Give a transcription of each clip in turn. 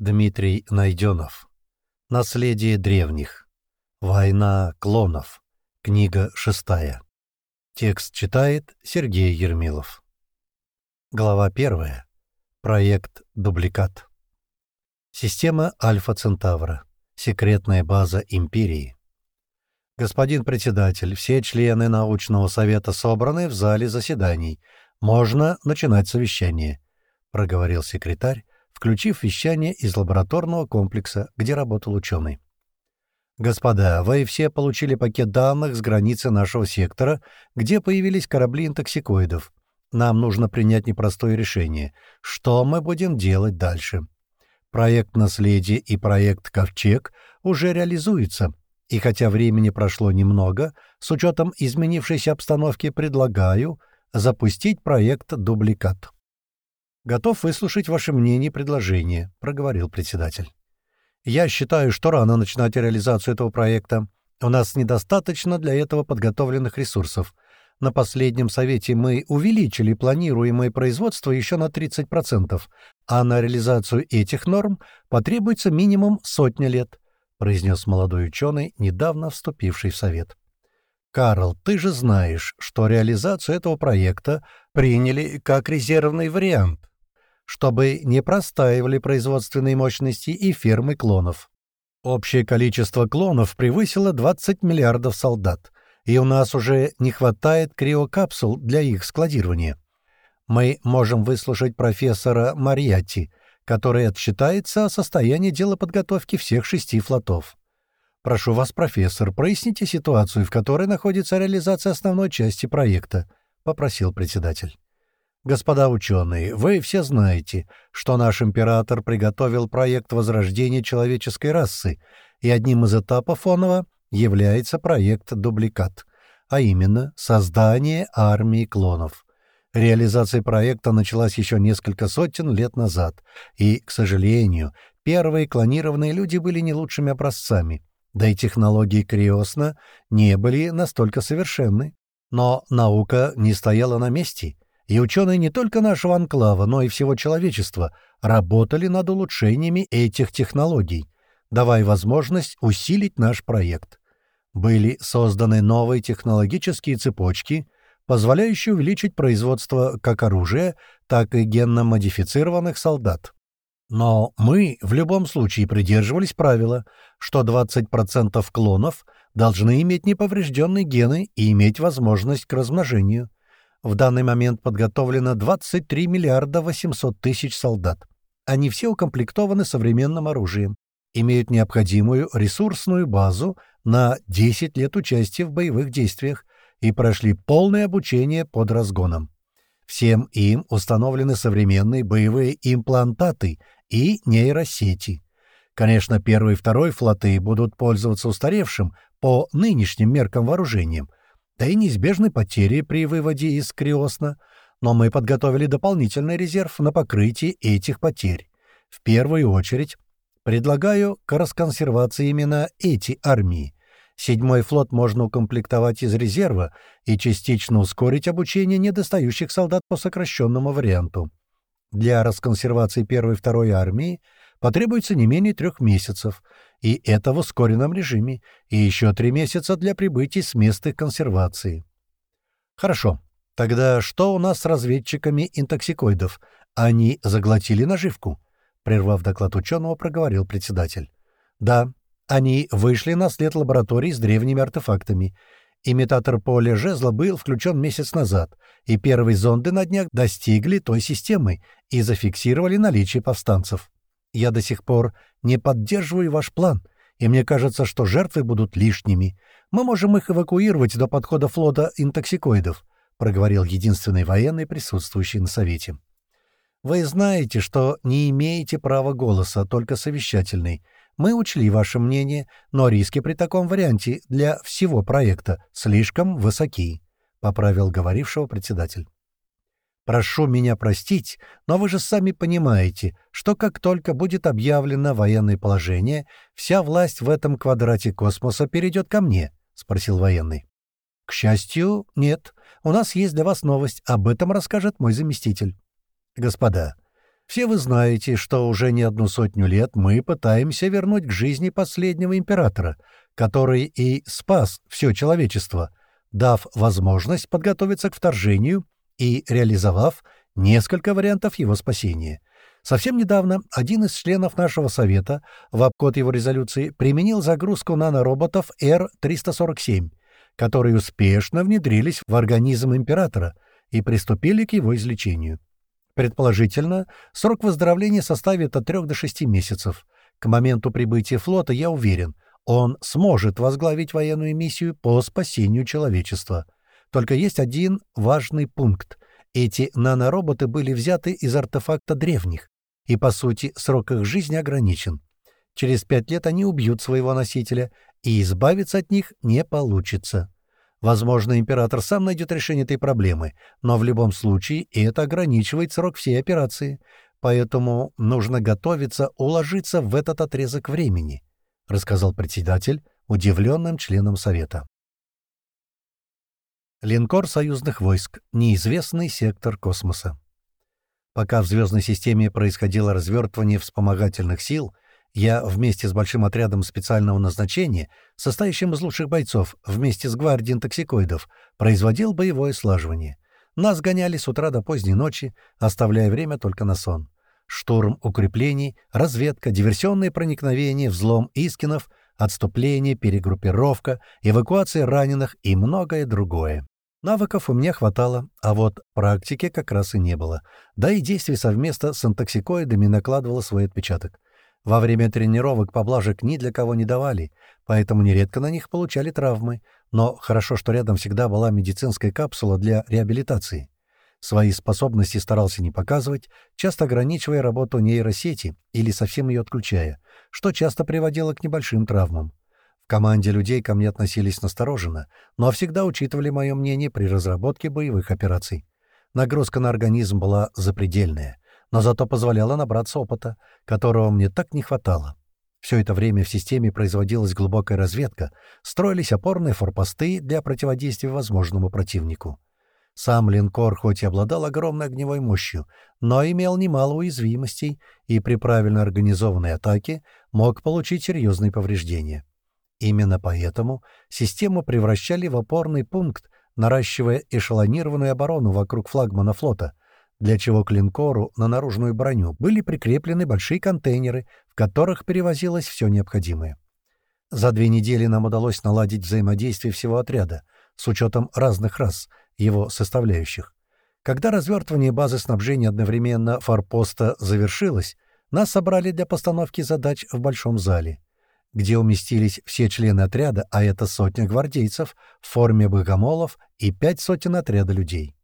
Дмитрий Найденов. Наследие древних. Война клонов. Книга шестая. Текст читает Сергей Ермилов. Глава первая. Проект «Дубликат». Система Альфа Центавра. Секретная база Империи. Господин председатель, все члены научного совета собраны в зале заседаний. Можно начинать совещание, — проговорил секретарь, включив вещание из лабораторного комплекса, где работал ученый. «Господа, вы все получили пакет данных с границы нашего сектора, где появились корабли интоксикоидов. Нам нужно принять непростое решение. Что мы будем делать дальше?» Проект «Наследие» и проект «Ковчег» уже реализуются, и хотя времени прошло немного, с учетом изменившейся обстановки предлагаю запустить проект «Дубликат». «Готов выслушать ваше мнение и предложение», — проговорил председатель. «Я считаю, что рано начинать реализацию этого проекта. У нас недостаточно для этого подготовленных ресурсов. На последнем совете мы увеличили планируемое производство еще на 30%, а на реализацию этих норм потребуется минимум сотня лет», — произнес молодой ученый, недавно вступивший в совет. «Карл, ты же знаешь, что реализацию этого проекта приняли как резервный вариант чтобы не простаивали производственные мощности и фермы клонов. Общее количество клонов превысило 20 миллиардов солдат, и у нас уже не хватает криокапсул для их складирования. Мы можем выслушать профессора Мариатти, который отчитается о состоянии дела подготовки всех шести флотов. Прошу вас, профессор, проясните ситуацию, в которой находится реализация основной части проекта, — попросил председатель. Господа ученые, вы все знаете, что наш император приготовил проект возрождения человеческой расы, и одним из этапов оного является проект «Дубликат», а именно создание армии клонов. Реализация проекта началась еще несколько сотен лет назад, и, к сожалению, первые клонированные люди были не лучшими образцами, да и технологии Криосна не были настолько совершенны. Но наука не стояла на месте — и ученые не только нашего анклава, но и всего человечества работали над улучшениями этих технологий, давая возможность усилить наш проект. Были созданы новые технологические цепочки, позволяющие увеличить производство как оружия, так и генно-модифицированных солдат. Но мы в любом случае придерживались правила, что 20% клонов должны иметь неповрежденные гены и иметь возможность к размножению. В данный момент подготовлено 23 миллиарда 800 тысяч солдат. Они все укомплектованы современным оружием, имеют необходимую ресурсную базу на 10 лет участия в боевых действиях и прошли полное обучение под разгоном. Всем им установлены современные боевые имплантаты и нейросети. Конечно, первый и второй флоты будут пользоваться устаревшим по нынешним меркам вооружением — да и неизбежны потери при выводе из Криосна, но мы подготовили дополнительный резерв на покрытие этих потерь. В первую очередь предлагаю к расконсервации именно эти армии. Седьмой флот можно укомплектовать из резерва и частично ускорить обучение недостающих солдат по сокращенному варианту. Для расконсервации первой и второй армии потребуется не менее трех месяцев — и это в ускоренном режиме, и еще три месяца для прибытия с места консервации. Хорошо. Тогда что у нас с разведчиками интоксикоидов? Они заглотили наживку? Прервав доклад ученого, проговорил председатель. Да, они вышли на след лаборатории с древними артефактами. Имитатор поля жезла был включен месяц назад, и первые зонды на днях достигли той системы и зафиксировали наличие повстанцев. Я до сих пор не поддерживаю ваш план, и мне кажется, что жертвы будут лишними. Мы можем их эвакуировать до подхода флота интоксикоидов», — проговорил единственный военный, присутствующий на совете. «Вы знаете, что не имеете права голоса, только совещательный. Мы учли ваше мнение, но риски при таком варианте для всего проекта слишком высоки», — поправил говорившего председатель. Прошу меня простить, но вы же сами понимаете, что как только будет объявлено военное положение, вся власть в этом квадрате космоса перейдет ко мне», — спросил военный. «К счастью, нет. У нас есть для вас новость. Об этом расскажет мой заместитель». «Господа, Все вы знаете, что уже не одну сотню лет мы пытаемся вернуть к жизни последнего императора, который и спас все человечество, дав возможность подготовиться к вторжению и реализовав несколько вариантов его спасения. Совсем недавно один из членов нашего совета в обход его резолюции применил загрузку нанороботов Р-347, которые успешно внедрились в организм императора и приступили к его излечению. Предположительно, срок выздоровления составит от 3 до 6 месяцев. К моменту прибытия флота, я уверен, он сможет возглавить военную миссию по спасению человечества. Только есть один важный пункт. Эти нанороботы были взяты из артефакта древних, и, по сути, срок их жизни ограничен. Через пять лет они убьют своего носителя, и избавиться от них не получится. Возможно, император сам найдет решение этой проблемы, но в любом случае это ограничивает срок всей операции, поэтому нужно готовиться уложиться в этот отрезок времени, — рассказал председатель удивленным членам Совета. Линкор союзных войск. Неизвестный сектор космоса. Пока в звездной системе происходило развертывание вспомогательных сил, я вместе с большим отрядом специального назначения, состоящим из лучших бойцов, вместе с гвардией токсикоидов, производил боевое слаживание. Нас гоняли с утра до поздней ночи, оставляя время только на сон. Штурм укреплений, разведка, диверсионные проникновения, взлом искинов, отступление, перегруппировка, эвакуация раненых и многое другое. Навыков у меня хватало, а вот практики как раз и не было. Да и действие совместно с антоксикоидами накладывало свой отпечаток. Во время тренировок поблажек ни для кого не давали, поэтому нередко на них получали травмы. Но хорошо, что рядом всегда была медицинская капсула для реабилитации. Свои способности старался не показывать, часто ограничивая работу нейросети или совсем ее отключая, что часто приводило к небольшим травмам команде людей ко мне относились настороженно, но всегда учитывали мое мнение при разработке боевых операций. Нагрузка на организм была запредельная, но зато позволяла набраться опыта, которого мне так не хватало. Все это время в системе производилась глубокая разведка, строились опорные форпосты для противодействия возможному противнику. Сам линкор хоть и обладал огромной огневой мощью, но имел немало уязвимостей и при правильно организованной атаке мог получить серьезные повреждения. Именно поэтому систему превращали в опорный пункт, наращивая эшелонированную оборону вокруг флагмана флота, для чего к линкору на наружную броню были прикреплены большие контейнеры, в которых перевозилось все необходимое. За две недели нам удалось наладить взаимодействие всего отряда, с учетом разных рас, его составляющих. Когда развертывание базы снабжения одновременно форпоста завершилось, нас собрали для постановки задач в большом зале — где уместились все члены отряда, а это сотня гвардейцев в форме богомолов и пять сотен отряда людей.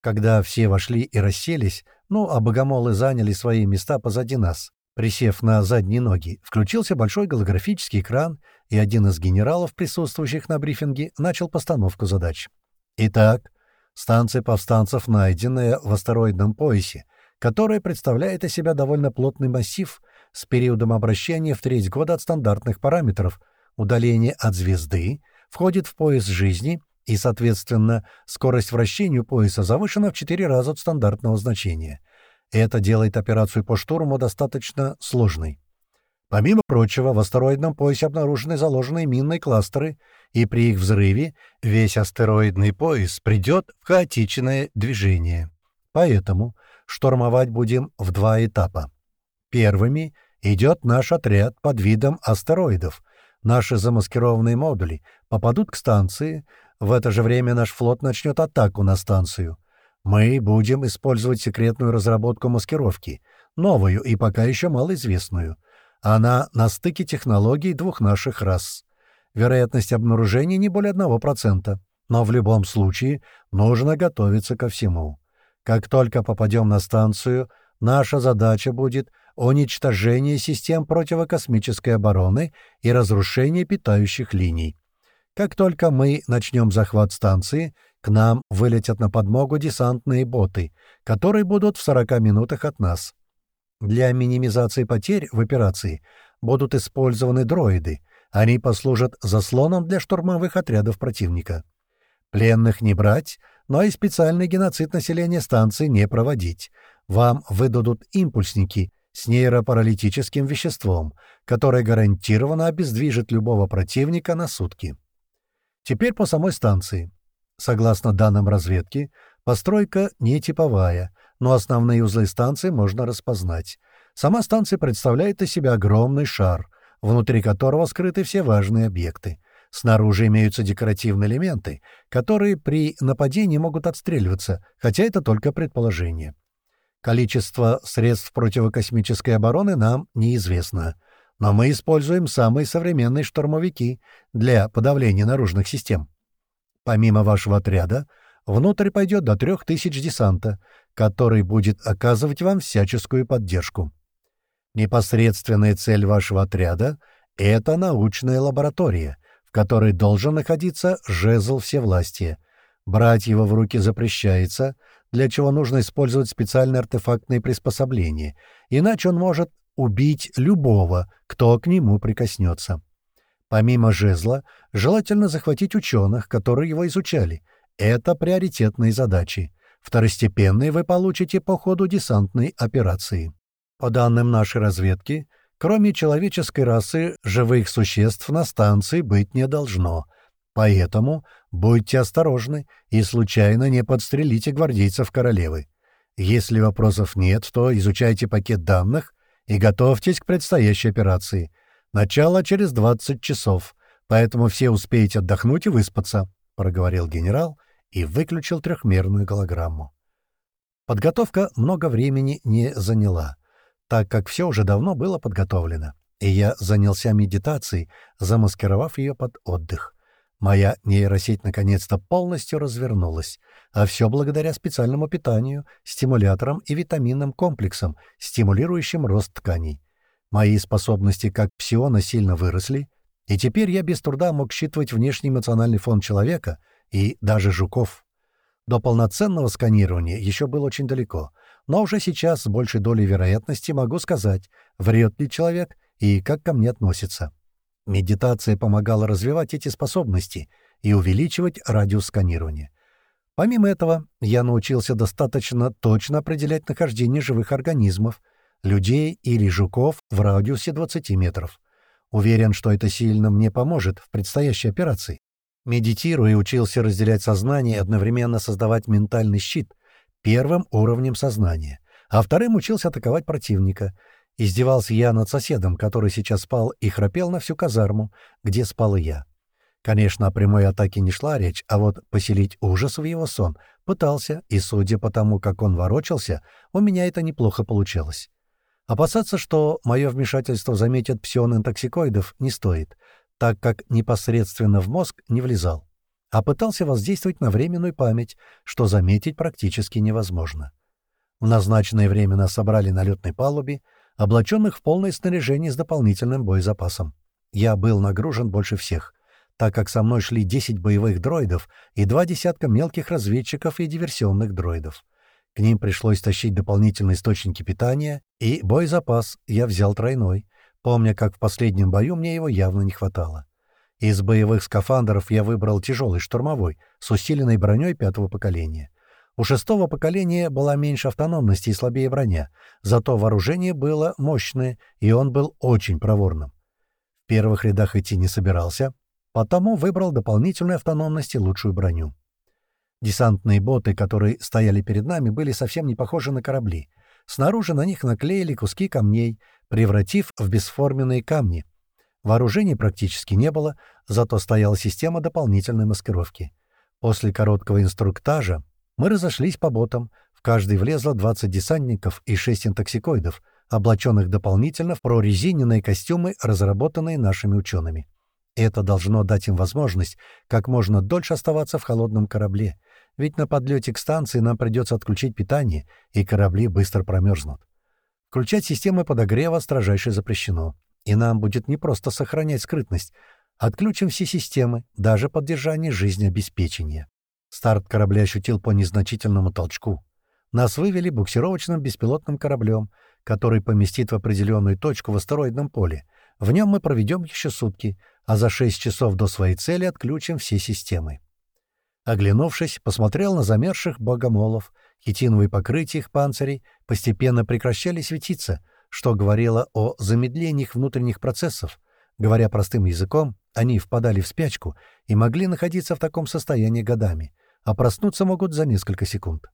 Когда все вошли и расселись, ну, а богомолы заняли свои места позади нас, присев на задние ноги, включился большой голографический экран, и один из генералов, присутствующих на брифинге, начал постановку задач. Итак, станция повстанцев, найденная в астероидном поясе, которая представляет из себя довольно плотный массив — с периодом обращения в треть года от стандартных параметров. Удаление от звезды входит в пояс жизни, и, соответственно, скорость вращения пояса завышена в 4 раза от стандартного значения. Это делает операцию по штурму достаточно сложной. Помимо прочего, в астероидном поясе обнаружены заложенные минные кластеры, и при их взрыве весь астероидный пояс придет в хаотичное движение. Поэтому штурмовать будем в два этапа. Первыми идет наш отряд под видом астероидов. Наши замаскированные модули попадут к станции. В это же время наш флот начнет атаку на станцию. Мы будем использовать секретную разработку маскировки, новую и пока еще малоизвестную. Она на стыке технологий двух наших рас. Вероятность обнаружения не более 1%, но в любом случае нужно готовиться ко всему. Как только попадем на станцию, наша задача будет — уничтожение систем противокосмической обороны и разрушение питающих линий. Как только мы начнем захват станции, к нам вылетят на подмогу десантные боты, которые будут в 40 минутах от нас. Для минимизации потерь в операции будут использованы дроиды. Они послужат заслоном для штурмовых отрядов противника. Пленных не брать, но и специальный геноцид населения станции не проводить. Вам выдадут импульсники с нейропаралитическим веществом, которое гарантированно обездвижит любого противника на сутки. Теперь по самой станции. Согласно данным разведки, постройка не типовая, но основные узлы станции можно распознать. Сама станция представляет из себя огромный шар, внутри которого скрыты все важные объекты. Снаружи имеются декоративные элементы, которые при нападении могут отстреливаться, хотя это только предположение. Количество средств противокосмической обороны нам неизвестно, но мы используем самые современные штурмовики для подавления наружных систем. Помимо вашего отряда, внутрь пойдет до трех тысяч десанта, который будет оказывать вам всяческую поддержку. Непосредственная цель вашего отряда — это научная лаборатория — которой должен находиться жезл всевластия. Брать его в руки запрещается, для чего нужно использовать специальные артефактные приспособления, иначе он может убить любого, кто к нему прикоснется. Помимо жезла, желательно захватить ученых, которые его изучали. Это приоритетные задачи. Второстепенные вы получите по ходу десантной операции. По данным нашей разведки, Кроме человеческой расы, живых существ на станции быть не должно. Поэтому будьте осторожны и случайно не подстрелите гвардейцев королевы. Если вопросов нет, то изучайте пакет данных и готовьтесь к предстоящей операции. Начало через 20 часов, поэтому все успеете отдохнуть и выспаться», — проговорил генерал и выключил трехмерную голограмму. Подготовка много времени не заняла так как все уже давно было подготовлено, и я занялся медитацией, замаскировав ее под отдых. Моя нейросеть наконец-то полностью развернулась, а все благодаря специальному питанию, стимуляторам и витаминным комплексам, стимулирующим рост тканей. Мои способности как псиона сильно выросли, и теперь я без труда мог считывать внешний эмоциональный фон человека и даже жуков. До полноценного сканирования еще было очень далеко — но уже сейчас с большей долей вероятности могу сказать, врет ли человек и как ко мне относится. Медитация помогала развивать эти способности и увеличивать радиус сканирования. Помимо этого, я научился достаточно точно определять нахождение живых организмов, людей или жуков в радиусе 20 метров. Уверен, что это сильно мне поможет в предстоящей операции. Медитируя, учился разделять сознание и одновременно создавать ментальный щит — первым уровнем сознания, а вторым учился атаковать противника. Издевался я над соседом, который сейчас спал и храпел на всю казарму, где спал и я. Конечно, о прямой атаке не шла речь, а вот поселить ужас в его сон пытался, и, судя по тому, как он ворочался, у меня это неплохо получалось. Опасаться, что мое вмешательство заметят псион-интоксикоидов, не стоит, так как непосредственно в мозг не влезал а пытался воздействовать на временную память, что заметить практически невозможно. В назначенное время нас собрали на летной палубе, облаченных в полное снаряжение с дополнительным боезапасом. Я был нагружен больше всех, так как со мной шли 10 боевых дроидов и два десятка мелких разведчиков и диверсионных дроидов. К ним пришлось тащить дополнительные источники питания, и боезапас я взял тройной, помня, как в последнем бою мне его явно не хватало. Из боевых скафандров я выбрал тяжелый штурмовой с усиленной броней пятого поколения. У шестого поколения была меньше автономности и слабее броня, зато вооружение было мощное, и он был очень проворным. В первых рядах идти не собирался, потому выбрал дополнительную автономность и лучшую броню. Десантные боты, которые стояли перед нами, были совсем не похожи на корабли. Снаружи на них наклеили куски камней, превратив в бесформенные камни — Вооружений практически не было, зато стояла система дополнительной маскировки. После короткого инструктажа мы разошлись по ботам, в каждый влезло 20 десантников и 6 интоксикоидов, облаченных дополнительно в прорезиненные костюмы, разработанные нашими учеными. Это должно дать им возможность как можно дольше оставаться в холодном корабле, ведь на подлете к станции нам придется отключить питание, и корабли быстро промерзнут. Включать системы подогрева строжайше запрещено. И нам будет не просто сохранять скрытность. Отключим все системы, даже поддержание жизнеобеспечения. Старт корабля ощутил по незначительному толчку. Нас вывели буксировочным беспилотным кораблем, который поместит в определенную точку в астероидном поле. В нем мы проведем еще сутки, а за шесть часов до своей цели отключим все системы. Оглянувшись, посмотрел на замерзших богомолов, Хитиновые покрытия их панцирей постепенно прекращали светиться, что говорило о замедлении их внутренних процессов. Говоря простым языком, они впадали в спячку и могли находиться в таком состоянии годами, а проснуться могут за несколько секунд.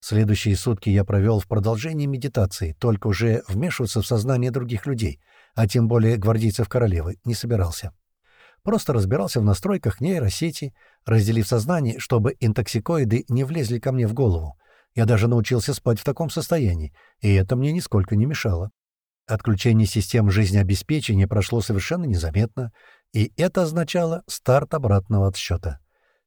Следующие сутки я провел в продолжении медитации, только уже вмешиваться в сознание других людей, а тем более гвардейцев королевы, не собирался. Просто разбирался в настройках нейросети, разделив сознание, чтобы интоксикоиды не влезли ко мне в голову. Я даже научился спать в таком состоянии, и это мне нисколько не мешало. Отключение систем жизнеобеспечения прошло совершенно незаметно, и это означало старт обратного отсчета.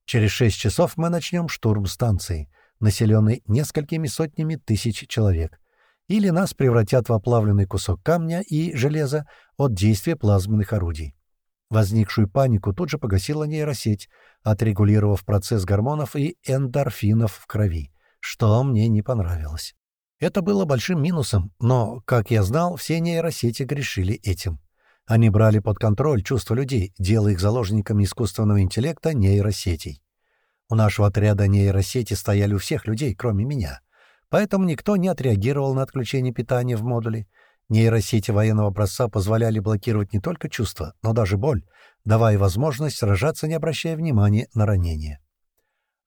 Через шесть часов мы начнем штурм станции — населенный несколькими сотнями тысяч человек. Или нас превратят в оплавленный кусок камня и железа от действия плазменных орудий. Возникшую панику тут же погасила нейросеть, отрегулировав процесс гормонов и эндорфинов в крови, что мне не понравилось. Это было большим минусом, но, как я знал, все нейросети грешили этим. Они брали под контроль чувства людей, делая их заложниками искусственного интеллекта нейросетей. У нашего отряда нейросети стояли у всех людей, кроме меня. Поэтому никто не отреагировал на отключение питания в модуле. Нейросети военного образца позволяли блокировать не только чувства, но даже боль, давая возможность сражаться, не обращая внимания на ранения.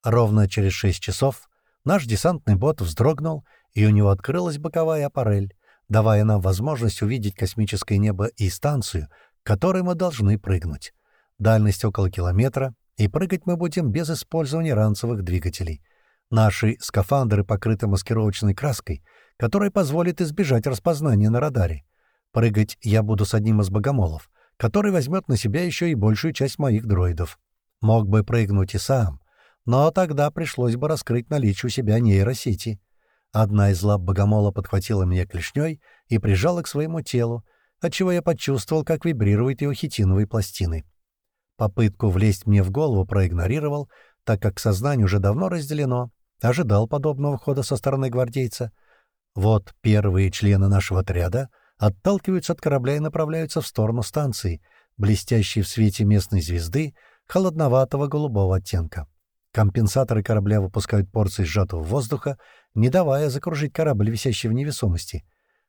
Ровно через шесть часов наш десантный бот вздрогнул, и у него открылась боковая аппарель, давая нам возможность увидеть космическое небо и станцию, к которой мы должны прыгнуть. Дальность около километра, и прыгать мы будем без использования ранцевых двигателей. Наши скафандры покрыты маскировочной краской, которая позволит избежать распознания на радаре. Прыгать я буду с одним из богомолов, который возьмет на себя еще и большую часть моих дроидов. Мог бы прыгнуть и сам, но тогда пришлось бы раскрыть наличие у себя нейросети. Одна из лап богомола подхватила меня клешней и прижала к своему телу, отчего я почувствовал, как вибрируют его хитиновые пластины. Попытку влезть мне в голову проигнорировал, так как сознание уже давно разделено, ожидал подобного хода со стороны гвардейца. Вот первые члены нашего отряда отталкиваются от корабля и направляются в сторону станции, блестящей в свете местной звезды, холодноватого голубого оттенка. Компенсаторы корабля выпускают порции сжатого воздуха, не давая закружить корабль, висящий в невесомости.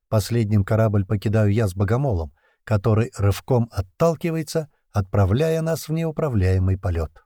Последним корабль покидаю я с богомолом, который рывком отталкивается — отправляя нас в неуправляемый полет.